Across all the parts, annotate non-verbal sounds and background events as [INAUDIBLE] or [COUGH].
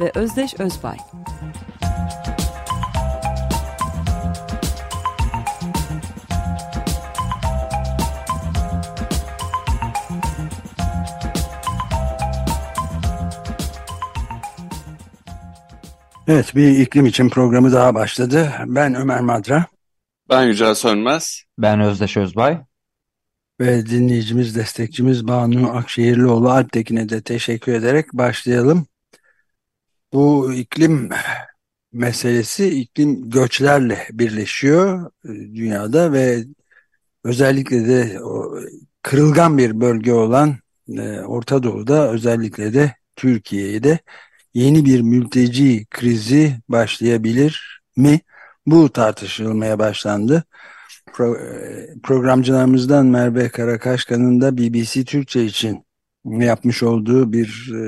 ve Özdeş Özbay. Evet bir iklim için programı daha başladı. Ben Ömer Madra. Ben Yücel Sönmez. Ben Özdeş Özbay. Ve dinleyicimiz, destekçimiz Banu Akşehirlioğlu Alptekin'e de teşekkür ederek başlayalım. Bu iklim meselesi iklim göçlerle birleşiyor e, dünyada ve özellikle de kırılgan bir bölge olan e, Orta Doğu'da özellikle de Türkiye'de yeni bir mülteci krizi başlayabilir mi? Bu tartışılmaya başlandı. Pro, e, programcılarımızdan Merve Karakaşkan'ın da BBC Türkçe için yapmış olduğu bir e,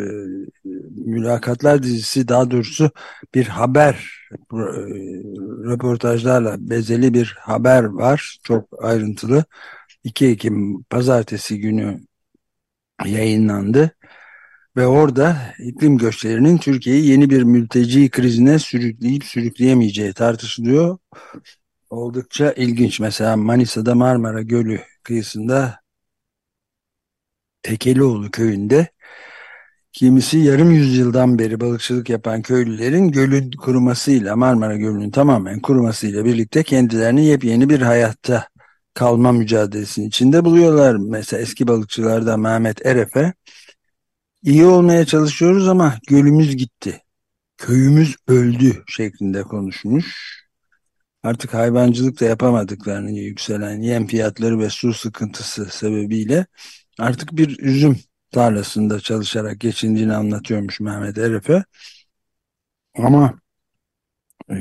mülakatlar dizisi daha doğrusu bir haber e, röportajlarla bezeli bir haber var. Çok ayrıntılı. 2 Ekim pazartesi günü yayınlandı. Ve orada iklim göçlerinin Türkiye'yi yeni bir mülteci krizine sürükleyip sürükleyemeyeceği tartışılıyor. Oldukça ilginç. Mesela Manisa'da Marmara Gölü kıyısında Tekelioğlu köyünde kimisi yarım yüzyıldan beri balıkçılık yapan köylülerin gölün kurumasıyla Marmara Gölü'nün tamamen kurumasıyla birlikte kendilerini yepyeni bir hayatta kalma mücadelesinin içinde buluyorlar. Mesela eski balıkçılardan Mehmet Erefe iyi olmaya çalışıyoruz ama gölümüz gitti. Köyümüz öldü şeklinde konuşmuş. Artık hayvancılık da yapamadıklarını yükselen yem fiyatları ve su sıkıntısı sebebiyle artık bir üzüm tarlasında çalışarak geçindiğini anlatıyormuş Mehmet Erefe. Ama e,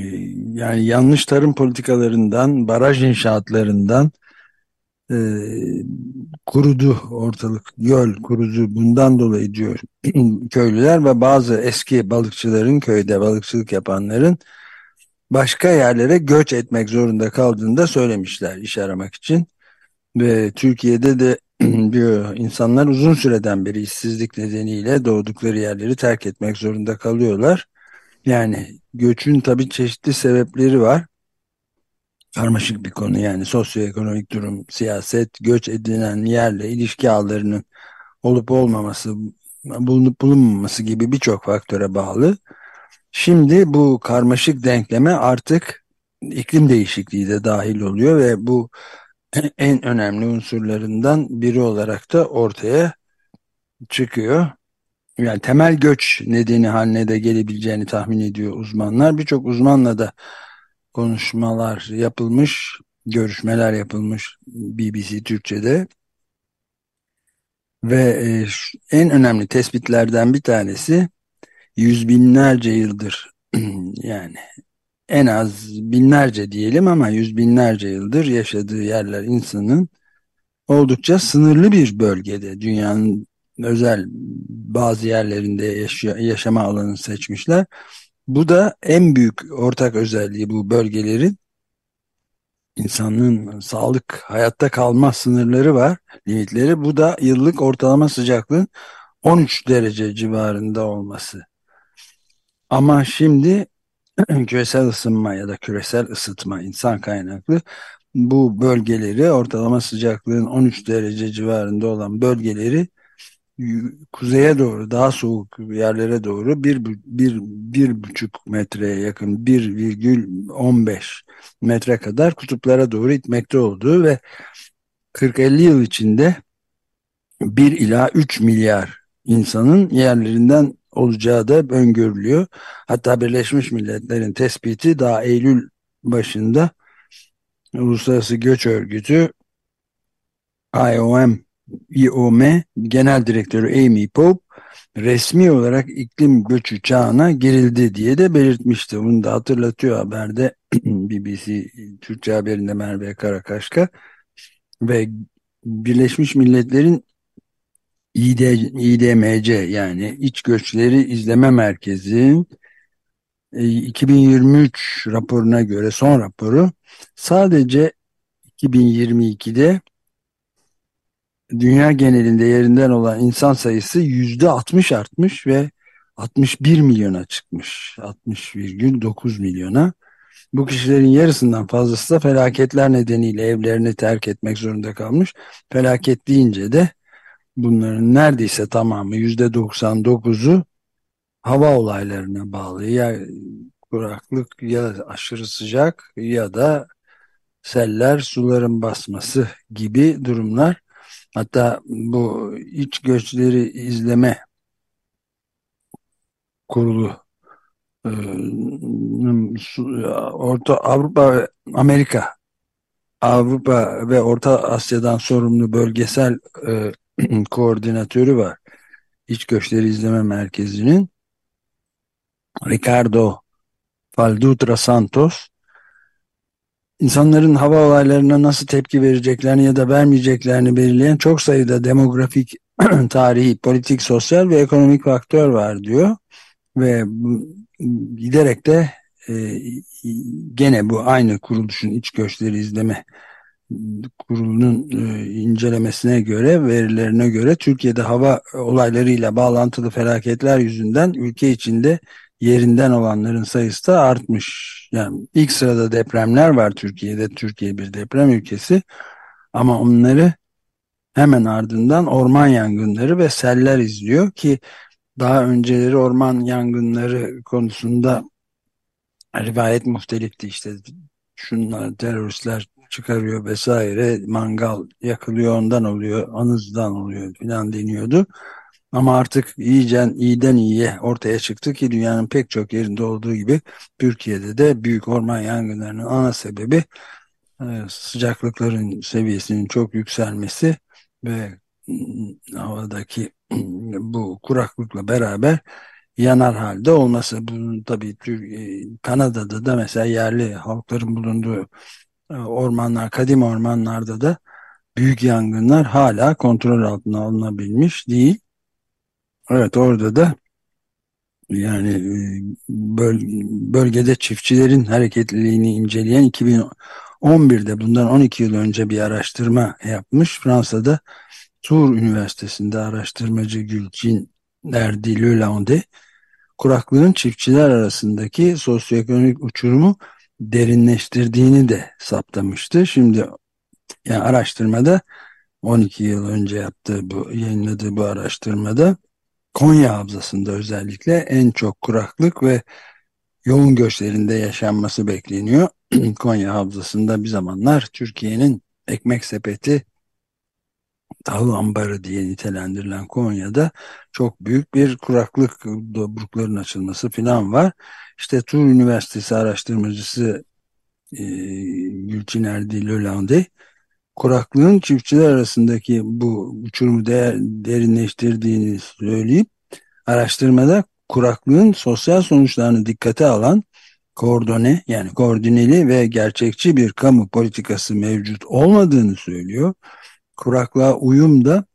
yani yanlış tarım politikalarından, baraj inşaatlarından e, kurudu ortalık, göl kurudu. Bundan dolayı diyor [CLEARS THROAT] köylüler ve bazı eski balıkçıların, köyde balıkçılık yapanların başka yerlere göç etmek zorunda kaldığını da söylemişler iş aramak için. Ve Türkiye'de de [CLEARS THROAT] diyor insanlar uzun süreden beri işsizlik nedeniyle doğdukları yerleri terk etmek zorunda kalıyorlar. Yani göçün tabii çeşitli sebepleri var. Karmaşık bir konu yani sosyoekonomik durum, siyaset, göç edilen yerle ilişki ağlarının olup olmaması, bulunup bulunmaması gibi birçok faktöre bağlı. Şimdi bu karmaşık denkleme artık iklim değişikliği de dahil oluyor ve bu [CLEARS THROAT] en önemli unsurlarından biri olarak da ortaya çıkıyor. Yani temel göç nedeni haline de gelebileceğini tahmin ediyor uzmanlar. Birçok uzmanla da konuşmalar yapılmış, görüşmeler yapılmış BBC Türkçe'de. Ve e, en önemli tespitlerden bir tanesi yüz binlerce yıldır [CLEARS THROAT] yani en az binlerce diyelim ama yüz binlerce yıldır yaşadığı yerler insanın oldukça sınırlı bir bölgede dünyanın özel bazı yerlerinde yaşa yaşama alanı seçmişler. Bu da en büyük ortak özelliği bu bölgelerin insanlığın sağlık hayatta kalma sınırları var limitleri bu da yıllık ortalama sıcaklığın 13 derece civarında olması. Ama şimdi [CLEARS THROAT] küresel ısınma ya da küresel ısıtma insan kaynaklı bu bölgeleri ortalama sıcaklığın 13 derece civarında olan bölgeleri kuzeye doğru daha soğuk yerlere doğru bir, bir, bir buçuk metreye yakın 1,15 metre kadar kutuplara doğru itmekte olduğu ve 40-50 yıl içinde 1 ila 3 milyar insanın yerlerinden olacağı da öngörülüyor. Hatta Birleşmiş Milletler'in tespiti daha Eylül başında Uluslararası Göç Örgütü IOM, IOM Genel Direktörü Amy Pope resmi olarak iklim göçü çağına girildi diye de belirtmişti. Bunu da hatırlatıyor haberde [CLEARS THROAT] BBC Türkçe haberinde Merve Karakaşka ve Birleşmiş Milletler'in İD, İDMC yani İç Göçleri İzleme Merkezi 2023 e, raporuna göre son raporu sadece 2022'de dünya genelinde yerinden olan insan sayısı yüzde 60 artmış ve 61 milyona çıkmış. 60,9 milyona. Bu kişilerin yarısından fazlası da felaketler nedeniyle evlerini terk etmek zorunda kalmış. Felaket deyince de bunların neredeyse tamamı yüzde 99'u hava olaylarına bağlı. Ya kuraklık ya aşırı sıcak ya da seller, suların basması gibi durumlar. Hatta bu iç göçleri izleme kurulu e, Orta Avrupa ve Amerika Avrupa ve Orta Asya'dan sorumlu bölgesel e, [CLEARS THROAT] koordinatörü var. İç Göçleri İzleme Merkezi'nin Ricardo Faldutra Santos insanların hava olaylarına nasıl tepki vereceklerini ya da vermeyeceklerini belirleyen çok sayıda demografik, [CLEARS THROAT] tarihi, politik, sosyal ve ekonomik faktör var diyor. Ve giderek de e, gene bu aynı kuruluşun iç göçleri izleme kurulunun e, incelemesine göre, verilerine göre Türkiye'de hava olaylarıyla bağlantılı felaketler yüzünden ülke içinde yerinden olanların sayısı da artmış. Yani ilk sırada depremler var Türkiye'de. Türkiye bir deprem ülkesi. Ama onları hemen ardından orman yangınları ve seller izliyor ki daha önceleri orman yangınları konusunda rivayet muhtelifti işte şunlar teröristler çıkarıyor vesaire mangal yakılıyor ondan oluyor anızdan oluyor filan deniyordu. Ama artık iyicen iyiden iyiye ortaya çıktı ki dünyanın pek çok yerinde olduğu gibi Türkiye'de de büyük orman yangınlarının ana sebebi e, sıcaklıkların seviyesinin çok yükselmesi ve ıı, havadaki bu kuraklıkla beraber yanar halde olması. Bu tabii e, Kanada'da da mesela yerli halkların bulunduğu ormanlar, kadim ormanlarda da büyük yangınlar hala kontrol altına alınabilmiş değil. Evet orada da yani e, böl bölgede çiftçilerin hareketliliğini inceleyen 2011'de bundan 12 yıl önce bir araştırma yapmış. Fransa'da Tours Üniversitesi'nde araştırmacı Gülçin Erdi Leland'e kuraklığın çiftçiler arasındaki sosyoekonomik uçurumu derinleştirdiğini de saptamıştı. Şimdi yani araştırmada 12 yıl önce yaptığı bu yayınladığı bu araştırmada Konya Havzası'nda özellikle en çok kuraklık ve yoğun göçlerinde yaşanması bekleniyor. [CLEARS THROAT] Konya Havzası'nda bir zamanlar Türkiye'nin ekmek sepeti tahıl ambarı diye nitelendirilen Konya'da çok büyük bir kuraklık dobrukların açılması falan var. İşte Tur Üniversitesi araştırmacısı e, Gülçin Erdi Lölande kuraklığın çiftçiler arasındaki bu uçurumu değer, derinleştirdiğini söyleyip araştırmada kuraklığın sosyal sonuçlarını dikkate alan koordine yani koordineli ve gerçekçi bir kamu politikası mevcut olmadığını söylüyor. Kuraklığa uyum da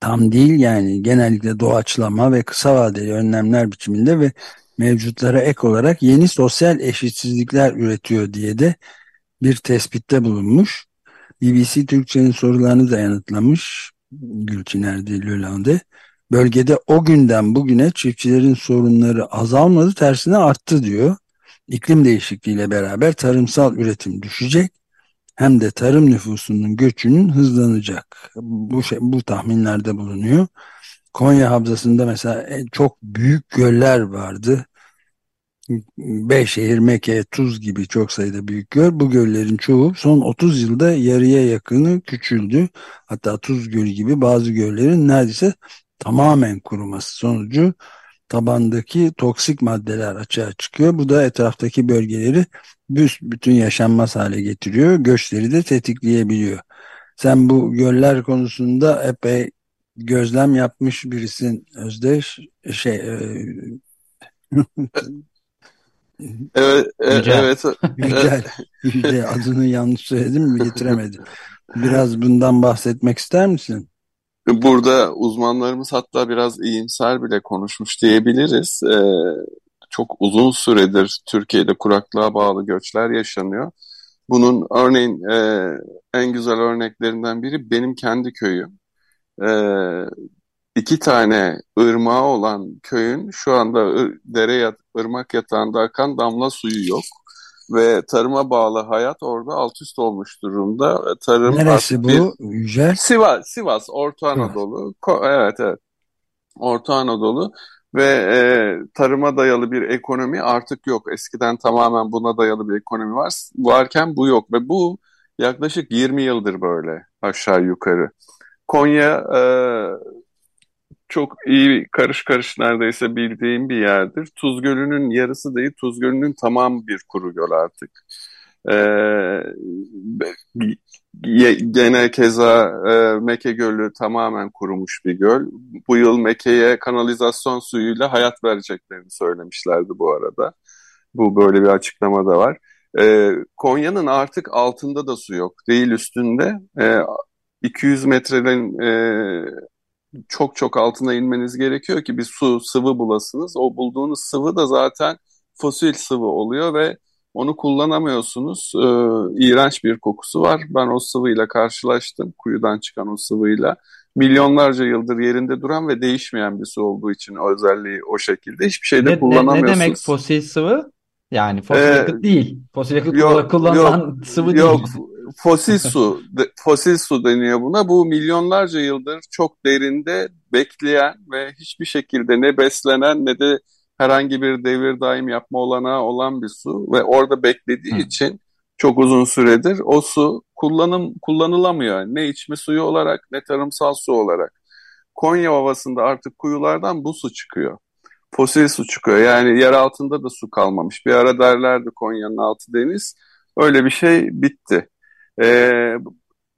tam değil yani genellikle doğaçlama ve kısa vadeli önlemler biçiminde ve mevcutlara ek olarak yeni sosyal eşitsizlikler üretiyor diye de bir tespitte bulunmuş. BBC Türkçe'nin sorularını da yanıtlamış Gülçin Erdi Lölande. Bölgede o günden bugüne çiftçilerin sorunları azalmadı tersine arttı diyor. İklim değişikliğiyle beraber tarımsal üretim düşecek hem de tarım nüfusunun göçünün hızlanacak. Bu şey, bu tahminlerde bulunuyor. Konya Havzası'nda mesela çok büyük göller vardı. Beyşehir, Mekke, Tuz gibi çok sayıda büyük göl. Bu göllerin çoğu son 30 yılda yarıya yakını küçüldü. Hatta Tuz Gölü gibi bazı göllerin neredeyse tamamen kuruması sonucu tabandaki toksik maddeler açığa çıkıyor. Bu da etraftaki bölgeleri bütün yaşanmaz hale getiriyor. Göçleri de tetikleyebiliyor. Sen bu göller konusunda epey gözlem yapmış birisin Özdeş. Şey e, Evet, e, [LAUGHS] Yücel. evet. [LAUGHS] Yücel, Yücel adını yanlış söyledim mi getiremedim. Biraz bundan bahsetmek ister misin? Burada uzmanlarımız hatta biraz iyimser bile konuşmuş diyebiliriz. Ee, çok uzun süredir Türkiye'de kuraklığa bağlı göçler yaşanıyor. Bunun örneğin e, en güzel örneklerinden biri benim kendi köyüm. Ee, iki tane ırmağı olan köyün şu anda dere yat, ırmak yatağında akan damla suyu yok. Ve tarıma bağlı hayat orada alt üst olmuş durumda. Tarım Neresi artık bir bu Yücel? Sivas, Sivas, Orta. Anadolu. Ko- evet, evet. Orta Anadolu ve e, tarıma dayalı bir ekonomi artık yok. Eskiden tamamen buna dayalı bir ekonomi var. Varken bu yok ve bu yaklaşık 20 yıldır böyle aşağı yukarı. Konya e, çok iyi karış karış neredeyse bildiğim bir yerdir. Tuz Gölü'nün yarısı değil, Tuz Gölü'nün tamamı bir kuru göl artık. Ee, gene keza e, Meke Gölü tamamen kurumuş bir göl. Bu yıl Meke'ye kanalizasyon suyuyla hayat vereceklerini söylemişlerdi bu arada. Bu böyle bir açıklama da var. Ee, Konya'nın artık altında da su yok, değil üstünde. Ee, 200 metrenin e, çok çok altına inmeniz gerekiyor ki bir su sıvı bulasınız. O bulduğunuz sıvı da zaten fosil sıvı oluyor ve onu kullanamıyorsunuz. Ee, iğrenç bir kokusu var. Ben o sıvıyla karşılaştım. Kuyudan çıkan o sıvıyla. Milyonlarca yıldır yerinde duran ve değişmeyen bir su olduğu için özelliği o şekilde. Hiçbir şeyde Ne, ne, ne kullanamıyorsunuz. demek fosil sıvı? Yani fosil Ee, yakıt değil. Fosil yakıt Yok, kullanılan sıvı değil. Yok, fosil su, de- fosil su deniyor buna. Bu milyonlarca yıldır çok derinde bekleyen ve hiçbir şekilde ne beslenen ne de herhangi bir devir daim yapma olanağı olan bir su ve orada beklediği Hı. için çok uzun süredir o su kullanım kullanılamıyor. Ne içme suyu olarak ne tarımsal su olarak. Konya Ovası'nda artık kuyulardan bu su çıkıyor. Fosil su çıkıyor. Yani yer altında da su kalmamış. Bir ara derlerdi Konya'nın altı deniz. Öyle bir şey bitti. Ee,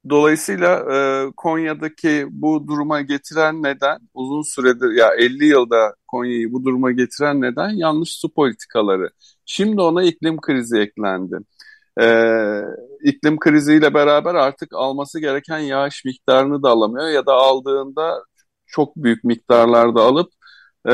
dolayısıyla e, Konya'daki bu duruma getiren neden uzun süredir ya 50 yılda Konya'yı bu duruma getiren neden yanlış su politikaları. Şimdi ona iklim krizi eklendi. Ee, iklim kriziyle beraber artık alması gereken yağış miktarını da alamıyor ya da aldığında çok büyük miktarlarda alıp e,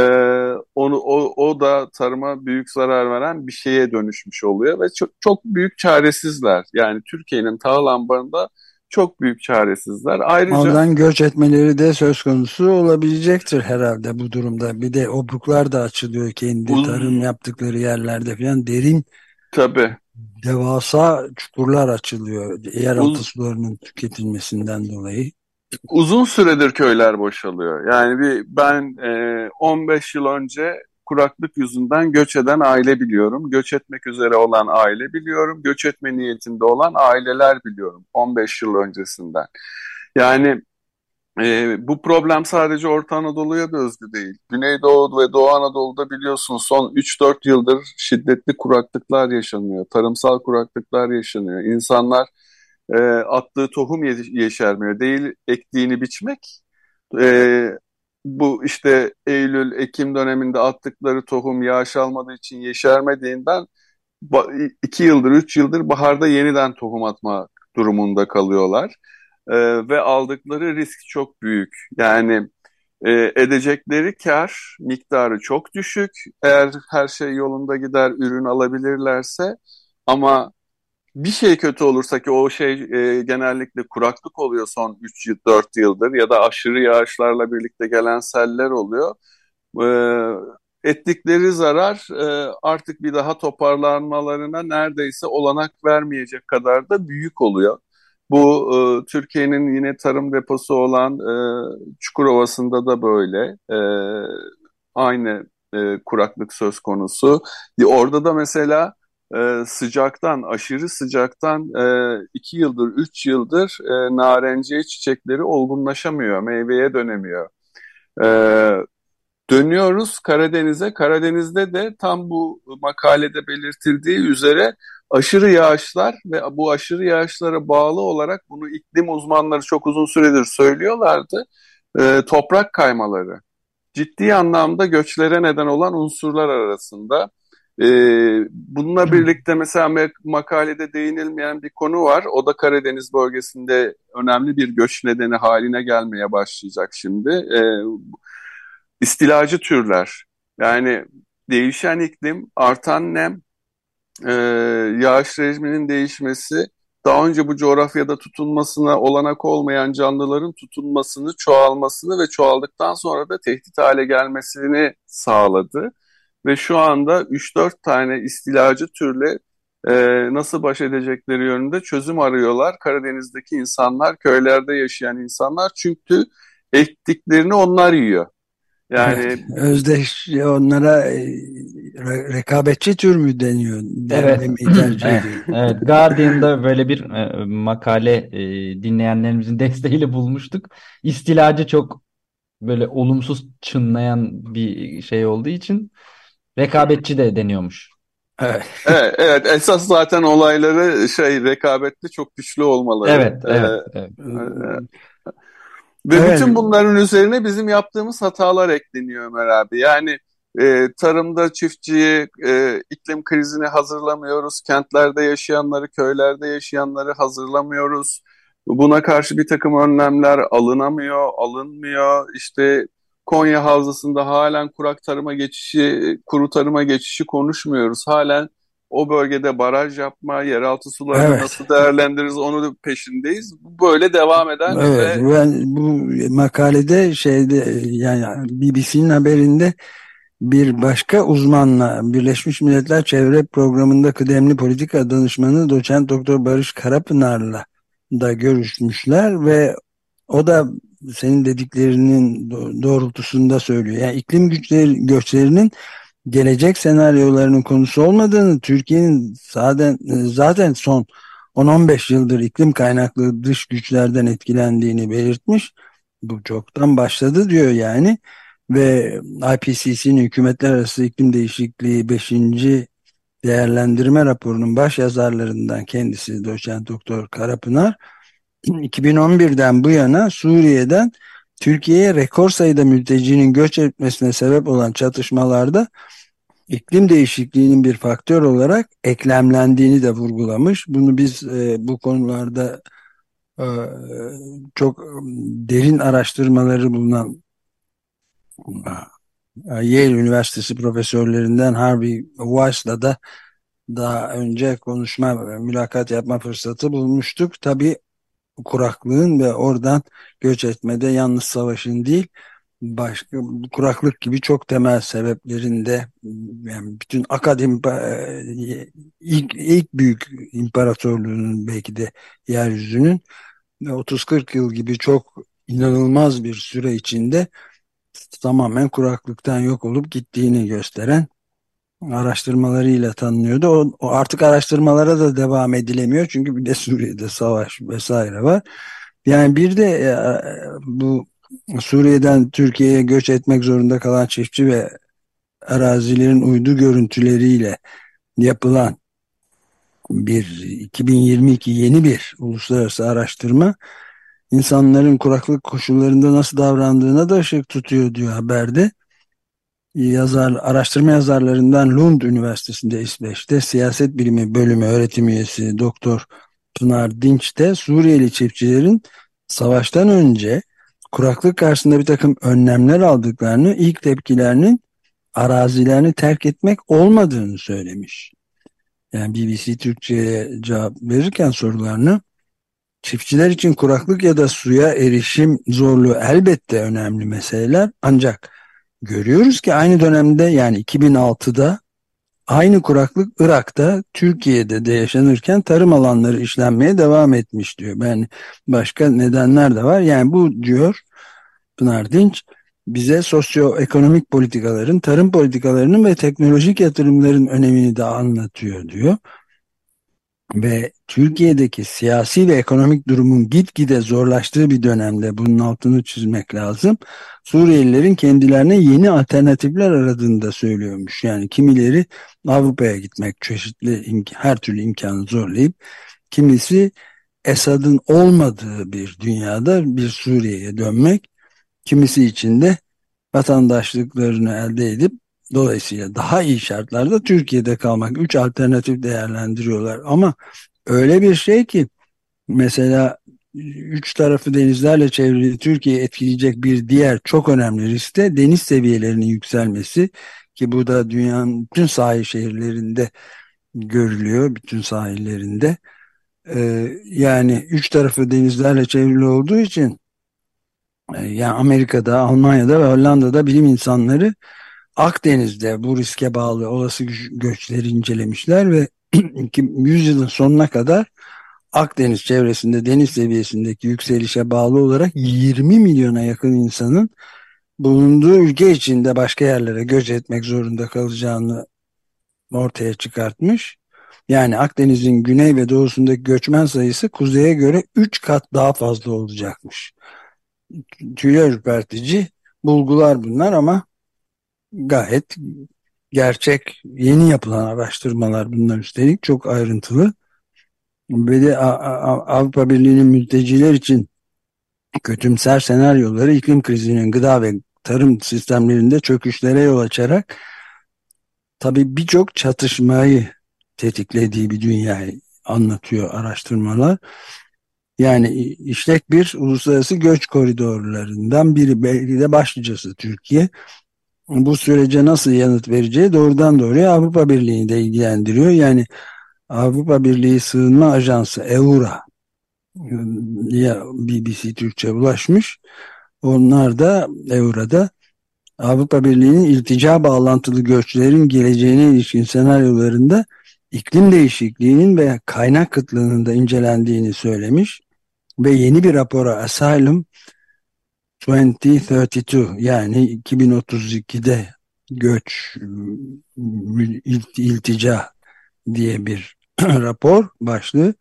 onu o, o da tarıma büyük zarar veren bir şeye dönüşmüş oluyor ve çok, çok büyük çaresizler. Yani Türkiye'nin tahıl ambarında çok büyük çaresizler. Ayrıca Oradan göç etmeleri de söz konusu olabilecektir herhalde bu durumda. Bir de obruklar da açılıyor kendi Uz- tarım yaptıkları yerlerde falan derin tabii devasa çukurlar açılıyor yeraltı Uz- sularının tüketilmesinden dolayı. uzun süredir köyler boşalıyor. Yani bir ben e, 15 yıl önce kuraklık yüzünden göç eden aile biliyorum. Göç etmek üzere olan aile biliyorum. Göç etme niyetinde olan aileler biliyorum 15 yıl öncesinden. Yani e, bu problem sadece Orta Anadolu'ya da özgü değil. Güneydoğu ve Doğu Anadolu'da biliyorsun son 3-4 yıldır şiddetli kuraklıklar yaşanıyor. Tarımsal kuraklıklar yaşanıyor. İnsanlar e, attığı tohum ye- yeşermiyor. Değil ektiğini biçmek. E, bu işte Eylül, Ekim döneminde attıkları tohum yağış almadığı için yeşermediğinden iki yıldır, üç yıldır baharda yeniden tohum atma durumunda kalıyorlar. E, ve aldıkları risk çok büyük. Yani e, edecekleri kar miktarı çok düşük. Eğer her şey yolunda gider, ürün alabilirlerse ama bir şey kötü olursa ki o şey e, genellikle kuraklık oluyor son 3-4 yıldır ya da aşırı yağışlarla birlikte gelen seller oluyor. E, ettikleri zarar e, artık bir daha toparlanmalarına neredeyse olanak vermeyecek kadar da büyük oluyor. Bu e, Türkiye'nin yine tarım deposu olan e, Çukurova'sında da böyle. E, aynı e, kuraklık söz konusu. Orada da mesela e, sıcaktan, aşırı sıcaktan e, iki yıldır, üç yıldır e, narenciye çiçekleri olgunlaşamıyor, meyveye dönemiyor. E, dönüyoruz Karadeniz'e. Karadeniz'de de tam bu makalede belirtildiği üzere aşırı yağışlar ve bu aşırı yağışlara bağlı olarak bunu iklim uzmanları çok uzun süredir söylüyorlardı. e, toprak kaymaları ciddi anlamda göçlere neden olan unsurlar arasında. E, bununla birlikte mesela makalede değinilmeyen bir konu var. O da Karadeniz bölgesinde önemli bir göç nedeni haline gelmeye başlayacak şimdi. E, istilacı türler. Yani değişen iklim, artan nem, e, yağış rejiminin değişmesi daha önce bu coğrafyada tutunmasına olanak olmayan canlıların tutunmasını, çoğalmasını ve çoğaldıktan sonra da tehdit hale gelmesini sağladı. Ve şu anda 3-4 tane istilacı türle e, nasıl baş edecekleri yönünde çözüm arıyorlar. Karadeniz'deki insanlar, köylerde yaşayan insanlar çünkü ektiklerini onlar yiyor. Yani evet, özdeş onlara e, rekabetçi tür mü deniyor? Evet. [CLEARS THROAT] evet. evet. Guardian'da böyle bir e, makale e, dinleyenlerimizin [LAUGHS] desteğiyle bulmuştuk. İstilacı çok böyle olumsuz çınlayan bir şey olduğu için rekabetçi de deniyormuş. Evet. evet, evet. Esas zaten olayları şey rekabetli çok güçlü olmaları. Evet, evet. Ee, evet. evet. Ve evet. bütün bunların üzerine bizim yaptığımız hatalar ekleniyor Ömer abi. Yani e, tarımda çiftçiyi, e, iklim krizini hazırlamıyoruz. Kentlerde yaşayanları, köylerde yaşayanları hazırlamıyoruz. Buna karşı bir takım önlemler alınamıyor, alınmıyor. İşte Konya Havzası'nda halen kurak tarıma geçişi, kuru tarıma geçişi konuşmuyoruz. Halen o bölgede baraj yapma, yeraltı sularını evet. nasıl değerlendiririz onu peşindeyiz. Böyle devam eden evet, ve... ben bu makalede şeyde yani BBC'nin haberinde bir başka uzmanla Birleşmiş Milletler Çevre Programı'nda kıdemli politika danışmanı doçent doktor Barış Karapınar'la da görüşmüşler ve o da senin dediklerinin doğrultusunda söylüyor. Yani iklim güçleri göçlerinin gelecek senaryolarının konusu olmadığını, Türkiye'nin zaten zaten son 10-15 yıldır iklim kaynaklı dış güçlerden etkilendiğini belirtmiş. Bu çoktan başladı diyor yani. Ve IPCC'nin Hükümetler Arası İklim Değişikliği 5. değerlendirme raporunun baş yazarlarından kendisi doçent doktor Karapınar [CLEARS THROAT] 2011'den bu yana Suriye'den Türkiye'ye rekor sayıda mültecinin göç etmesine sebep olan çatışmalarda iklim değişikliğinin bir faktör olarak eklemlendiğini de vurgulamış. Bunu biz e, bu konularda e, çok derin araştırmaları bulunan e, Yale Üniversitesi profesörlerinden Harvey Weiss'la da daha önce konuşma, mülakat yapma fırsatı bulmuştuk. Tabii kuraklığın ve oradan göç etmede yalnız savaşın değil, başka kuraklık gibi çok temel sebeplerinde yani bütün akadim e, ilk, ilk büyük imparatorluğunun belki de yeryüzünün 30-40 yıl gibi çok inanılmaz bir süre içinde tamamen kuraklıktan yok olup gittiğini gösteren araştırmalarıyla tanınıyordu. O, o artık araştırmalara da devam edilemiyor çünkü bir de [LAUGHS] Suriye'de savaş vesaire var. Yani bir de e, bu Suriye'den Türkiye'ye göç etmek zorunda kalan çiftçi ve arazilerin uydu görüntüleriyle yapılan bir 2022 yeni bir uluslararası araştırma insanların kuraklık koşullarında nasıl davrandığına da ışık tutuyor diyor haberde. Yazar, araştırma yazarlarından Lund Üniversitesi'nde İsveç'te siyaset bilimi bölümü öğretim üyesi Doktor Pınar Dinç de Suriyeli çiftçilerin savaştan önce kuraklık karşısında bir takım önlemler aldıklarını, ilk tepkilerinin arazilerini terk etmek olmadığını söylemiş. Yani BBC Türkçe'ye cevap verirken sorularını çiftçiler için kuraklık ya da suya erişim zorluğu elbette önemli meseleler ancak görüyoruz ki aynı dönemde yani 2006'da aynı kuraklık Irak'ta, Türkiye'de de yaşanırken tarım alanları işlenmeye devam etmiş diyor. Yani başka nedenler de var. Yani bu diyor Pınar Dinç bize sosyoekonomik politikaların, tarım politikalarının ve teknolojik yatırımların önemini de anlatıyor diyor. Ve Türkiye'deki siyasi ve ekonomik durumun gitgide zorlaştığı bir dönemde bunun altını çizmek lazım. Suriyelilerin kendilerine yeni alternatifler aradığını da söylüyormuş. Yani kimileri Avrupa'ya gitmek çeşitli her türlü imkanı zorlayıp kimisi Esad'ın olmadığı bir dünyada bir Suriye'ye dönmek kimisi için de vatandaşlıklarını elde edip dolayısıyla daha iyi şartlarda Türkiye'de kalmak. Üç alternatif değerlendiriyorlar ama öyle bir şey ki mesela üç tarafı denizlerle çevrili Türkiye'yi etkileyecek bir diğer çok önemli risk de deniz seviyelerinin yükselmesi ki bu da dünyanın bütün sahil şehirlerinde görülüyor, bütün sahillerinde. Ee, yani üç tarafı denizlerle çevrili olduğu için e, yani Amerika'da, Almanya'da ve Hollanda'da bilim insanları Akdeniz'de bu riske bağlı olası göçleri incelemişler ve [CLEARS THROAT] 100 yılın sonuna kadar Akdeniz çevresinde deniz seviyesindeki yükselişe bağlı olarak 20 milyona yakın insanın bulunduğu ülke içinde başka yerlere göç etmek zorunda kalacağını ortaya çıkartmış. Yani Akdeniz'in güney ve doğusundaki göçmen sayısı kuzeye göre 3 kat daha fazla olacakmış. Tüyler ürpertici bulgular bunlar ama gayet gerçek yeni yapılan araştırmalar bunlar üstelik çok ayrıntılı. Ve de Avrupa Birliği'nin mülteciler için kötümser senaryoları iklim krizinin gıda ve tarım sistemlerinde çöküşlere yol açarak tabii birçok çatışmayı tetiklediği bir dünyayı anlatıyor araştırmalar. Yani işlek bir uluslararası göç koridorlarından biri belki de başlıcası Türkiye. Bu sürece nasıl yanıt vereceği doğrudan doğruya Avrupa Birliği'ni de ilgilendiriyor. Yani Avrupa Birliği Sığınma Ajansı EURA ya BBC Türkçe ulaşmış. Onlar da EURA'da Avrupa Birliği'nin iltica bağlantılı göçlerin geleceğine ilişkin senaryolarında iklim değişikliğinin ve kaynak kıtlığının da incelendiğini söylemiş ve yeni bir rapora Asylum 2032 yani 2032'de göç iltica diye bir [CLEARS THROAT] rapor başlığı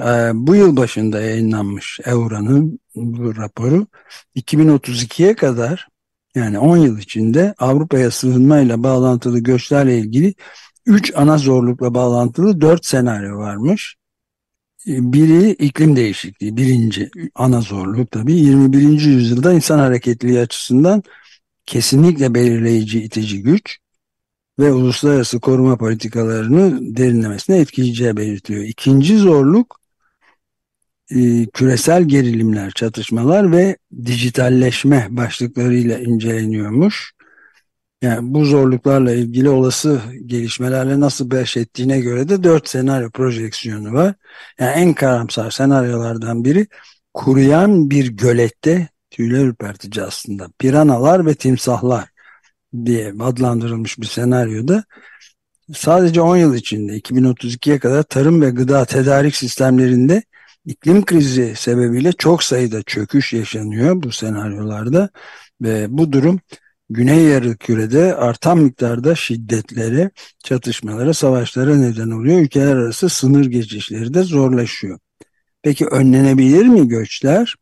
ee, bu yıl başında yayınlanmış Eura'nın raporu 2032'ye kadar yani 10 yıl içinde Avrupa'ya sığınmayla bağlantılı göçlerle ilgili 3 ana zorlukla bağlantılı 4 senaryo varmış. Biri iklim değişikliği, birinci ana zorluk tabii 21. yüzyılda insan hareketliliği açısından kesinlikle belirleyici itici güç ve uluslararası koruma politikalarını derinlemesine etkileyeceği belirtiyor. İkinci zorluk e, küresel gerilimler, çatışmalar ve dijitalleşme başlıklarıyla inceleniyormuş. Yani bu zorluklarla ilgili olası gelişmelerle nasıl baş ettiğine göre de dört senaryo projeksiyonu var. Yani en karamsar senaryolardan biri kuruyan bir gölette tüyler ürpertici aslında piranalar ve timsahlar diye adlandırılmış bir senaryoda sadece 10 yıl içinde 2032'ye kadar tarım ve gıda tedarik sistemlerinde iklim krizi sebebiyle çok sayıda çöküş yaşanıyor bu senaryolarda ve bu durum Güney Yarıküre'de artan miktarda şiddetlere, çatışmalara, savaşlara neden oluyor. Ülkeler arası sınır geçişleri de zorlaşıyor. Peki önlenebilir mi göçler?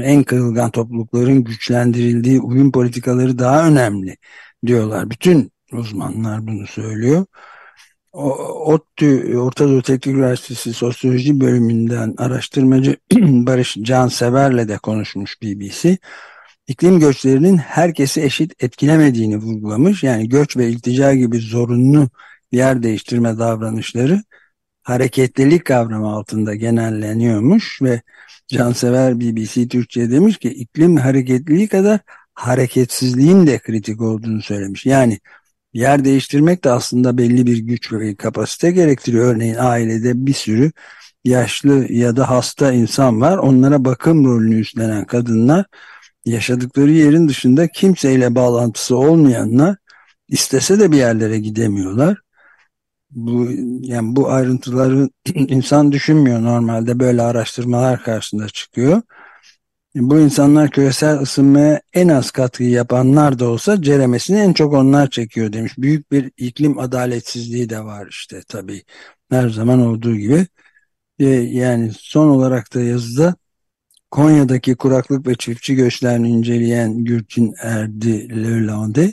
En kırılgan toplulukların güçlendirildiği uyum politikaları daha önemli diyorlar. Bütün uzmanlar bunu söylüyor. ODTÜ Orta Doğu Teknik Üniversitesi Sosyoloji bölümünden araştırmacı [CLEARS THROAT] Barış Cansever'le de konuşmuş BBC. İklim göçlerinin herkesi eşit etkilemediğini vurgulamış. Yani göç ve iltica gibi zorunlu yer değiştirme davranışları hareketlilik kavramı altında genelleniyormuş ve Cansever BBC Türkçe demiş ki iklim hareketliliği kadar hareketsizliğin de kritik olduğunu söylemiş. Yani yer değiştirmek de aslında belli bir güç ve kapasite gerektiriyor. Örneğin ailede bir sürü yaşlı ya da hasta insan var. Onlara bakım rolünü üstlenen kadınlar yaşadıkları yerin dışında kimseyle bağlantısı olmayanlar istese de bir yerlere gidemiyorlar. Bu yani bu ayrıntıları [CLEARS THROAT] insan düşünmüyor normalde böyle araştırmalar karşısında çıkıyor. Bu insanlar küresel ısınmaya en az katkı yapanlar da olsa ceremesini en çok onlar çekiyor demiş. Büyük bir iklim adaletsizliği de var işte tabii her zaman olduğu gibi. Ee, yani son olarak da yazıda Konya'daki kuraklık ve çiftçi göçlerini inceleyen Gürçin Erdi Lerlande,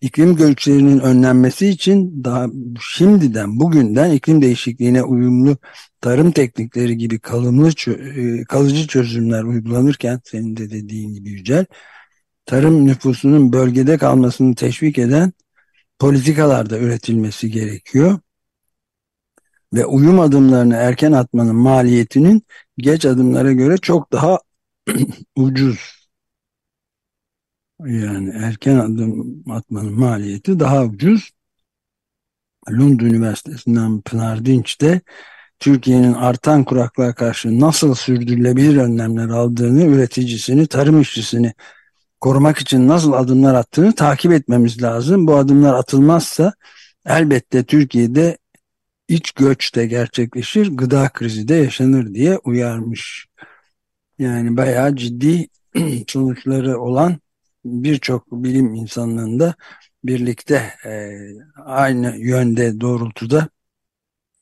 iklim göçlerinin önlenmesi için daha şimdiden bugünden iklim değişikliğine uyumlu tarım teknikleri gibi kalımlı e, kalıcı çözümler uygulanırken senin de dediğin gibi Yücel tarım nüfusunun bölgede kalmasını teşvik eden politikalarda üretilmesi gerekiyor. Ve uyum adımlarını erken atmanın maliyetinin geç adımlara göre çok daha [CLEARS THROAT] ucuz. Yani erken adım atmanın maliyeti daha ucuz. Lund Üniversitesi'nden Pınar Dinç de Türkiye'nin artan kuraklığa karşı nasıl sürdürülebilir önlemler aldığını, üreticisini, tarım işçisini korumak için nasıl adımlar attığını takip etmemiz lazım. Bu adımlar atılmazsa elbette Türkiye'de iç göç de gerçekleşir, gıda krizi de yaşanır diye uyarmış. Yani bayağı ciddi [CLEARS THROAT] sonuçları olan birçok bilim insanlığında birlikte e, aynı yönde doğrultuda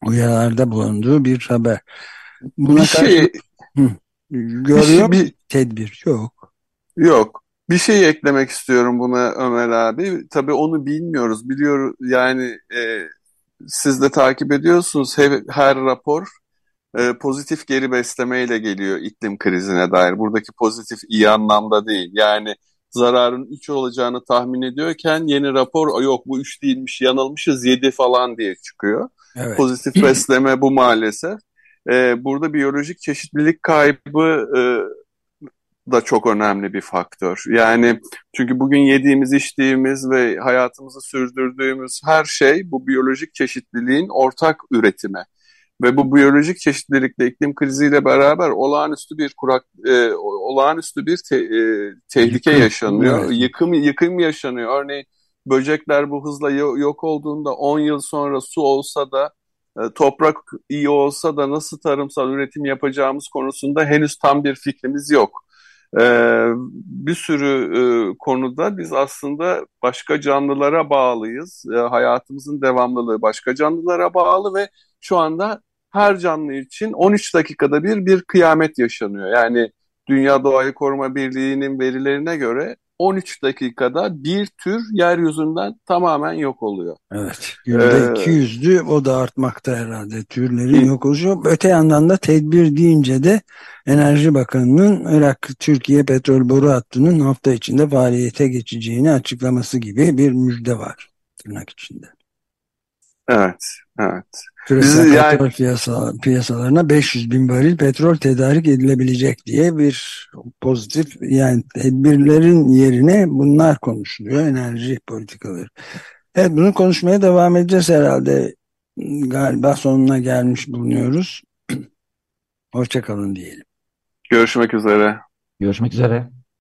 uyarılarda bulunduğu bir haber. Buna bir şey, hı, görüyor bir, bir tedbir yok. Yok. Bir şey eklemek istiyorum buna Ömer abi. Tabii onu bilmiyoruz. Biliyor yani e, siz de takip ediyorsunuz. Her, her rapor e, pozitif geri beslemeyle geliyor iklim krizine dair. Buradaki pozitif iyi anlamda değil. Yani zararın 3 olacağını tahmin ediyorken yeni rapor yok bu 3 değilmiş yanılmışız 7 falan diye çıkıyor. Evet. Pozitif besleme bu maalesef. E, burada biyolojik çeşitlilik kaybı e, da çok önemli bir faktör. Yani çünkü bugün yediğimiz, içtiğimiz ve hayatımızı sürdürdüğümüz her şey bu biyolojik çeşitliliğin ortak üretimi. Ve bu biyolojik çeşitlilikle iklim kriziyle beraber olağanüstü bir kurak, e, olağanüstü bir te, e, tehlike yıkım, yaşanıyor. Evet. Yıkım yıkım yaşanıyor. Örneğin böcekler bu hızla yok olduğunda 10 yıl sonra su olsa da e, toprak iyi olsa da nasıl tarımsal üretim yapacağımız konusunda henüz tam bir fikrimiz yok. Ee, bir sürü e, konuda biz aslında başka canlılara bağlıyız. E, hayatımızın devamlılığı başka canlılara bağlı ve şu anda her canlı için 13 dakikada bir bir kıyamet yaşanıyor. Yani Dünya Doğayı Koruma Birliği'nin verilerine göre 13 dakikada bir tür yeryüzünden tamamen yok oluyor. Evet. Günde ee, 200'lü o da artmakta herhalde türlerin yok oluşu. Öte yandan da tedbir deyince de Enerji Bakanı'nın Irak Türkiye petrol boru hattının hafta içinde faaliyete geçeceğini açıklaması gibi bir müjde var tırnak içinde. Evet, evet. Küresel Biz, petrol yani... piyasa, piyasalarına 500 bin varil petrol tedarik edilebilecek diye bir pozitif yani tedbirlerin yerine bunlar konuşuluyor enerji politikaları. Evet bunu konuşmaya devam edeceğiz herhalde. Galiba sonuna gelmiş bulunuyoruz. [CLEARS THROAT] Hoşçakalın diyelim. Görüşmek üzere. Görüşmek üzere.